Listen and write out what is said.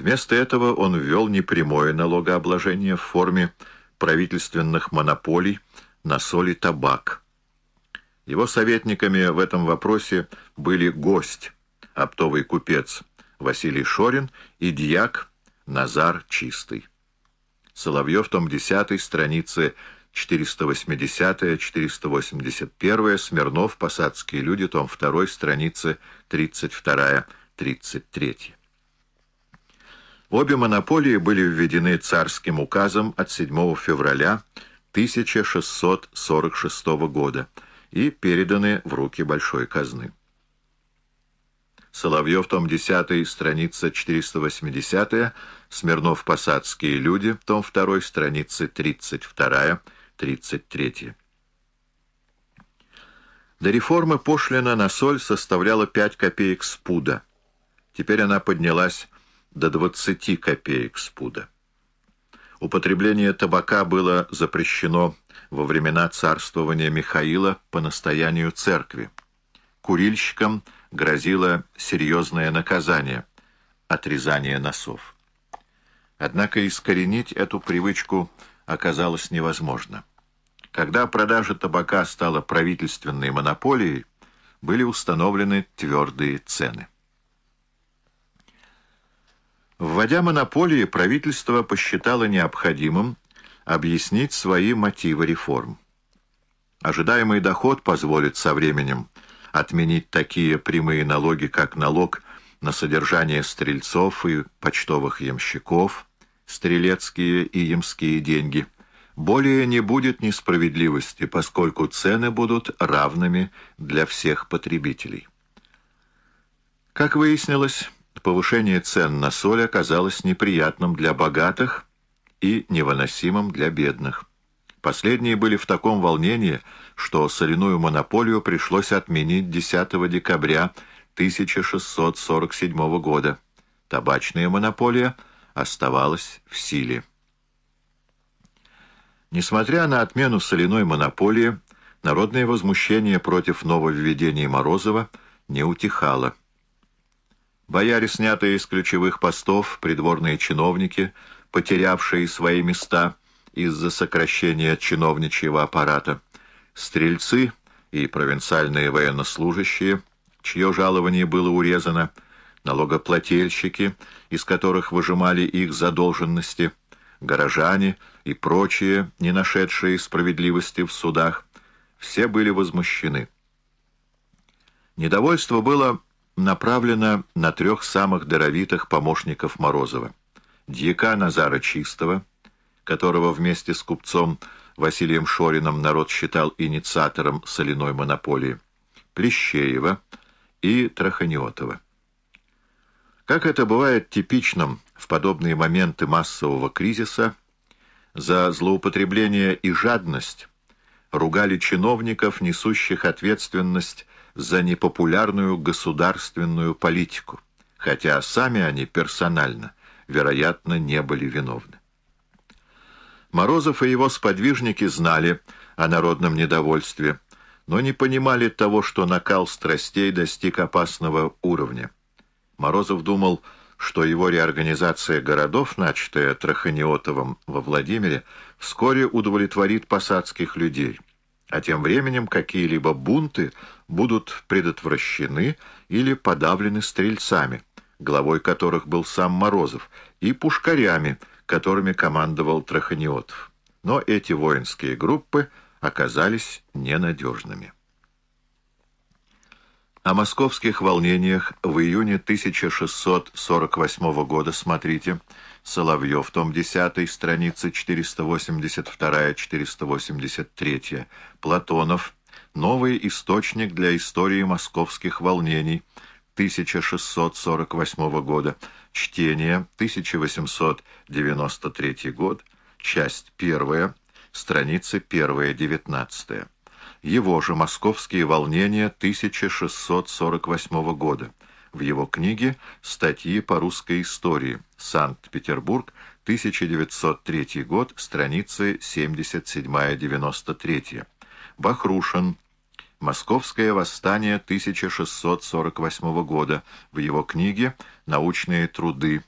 Вместо этого он ввел непрямое налогообложение в форме правительственных монополий на соль и табак. Его советниками в этом вопросе были гость, оптовый купец Василий Шорин и дьяк Назар Чистый. Соловьев, том 10, страницы 480-481, Смирнов, Посадские люди, том 2, страницы 32-33. Обе монополии были введены царским указом от 7 февраля 1646 года и переданы в руки большой казны. Соловьев, том 10, страница 480, Смирнов, Посадские люди, том 2, страницы 32-33. До реформы пошлина на соль составляла 5 копеек с пуда. Теперь она поднялась до 20 копеек с пуда. Употребление табака было запрещено во времена царствования Михаила по настоянию церкви. Курильщикам грозило серьезное наказание – отрезание носов. Однако искоренить эту привычку оказалось невозможно. Когда продажа табака стала правительственной монополией, были установлены твердые цены. Вводя монополии, правительство посчитало необходимым объяснить свои мотивы реформ. Ожидаемый доход позволит со временем отменить такие прямые налоги, как налог на содержание стрельцов и почтовых ямщиков, стрелецкие и ямские деньги. Более не будет несправедливости, поскольку цены будут равными для всех потребителей. Как выяснилось, повышение цен на соль оказалось неприятным для богатых и невыносимым для бедных. Последние были в таком волнении, что соляную монополию пришлось отменить 10 декабря 1647 года. Табачная монополия оставалась в силе. Несмотря на отмену соляной монополии, народное возмущение против нововведений Морозова не утихало. Бояре, снятые из ключевых постов, придворные чиновники, потерявшие свои места из-за сокращения чиновничьего аппарата, стрельцы и провинциальные военнослужащие, чье жалование было урезано, налогоплательщики, из которых выжимали их задолженности, горожане и прочие, не нашедшие справедливости в судах, все были возмущены. Недовольство было направлена на трех самых даровитых помощников Морозова. Дьяка Назара Чистого, которого вместе с купцом Василием Шорином народ считал инициатором соляной монополии, Плещеева и Траханиотова. Как это бывает типичным в подобные моменты массового кризиса, за злоупотребление и жадность ругали чиновников, несущих ответственность за непопулярную государственную политику, хотя сами они персонально, вероятно, не были виновны. Морозов и его сподвижники знали о народном недовольстве, но не понимали того, что накал страстей достиг опасного уровня. Морозов думал, что его реорганизация городов, начатая Траханиотовым во Владимире, вскоре удовлетворит посадских людей – а тем временем какие-либо бунты будут предотвращены или подавлены стрельцами, главой которых был сам Морозов, и пушкарями, которыми командовал Траханиотов. Но эти воинские группы оказались ненадежными. О московских волнениях в июне 1648 года смотрите Соловьев, том 10, страницы 482-483, Платонов, Новый источник для истории московских волнений, 1648 года, чтение, 1893 год, часть 1, страницы 1-19. Его же «Московские волнения» 1648 года. В его книге «Статьи по русской истории. Санкт-Петербург, 1903 год, страницы 77-93». Бахрушин. Московское восстание 1648 года. В его книге «Научные труды.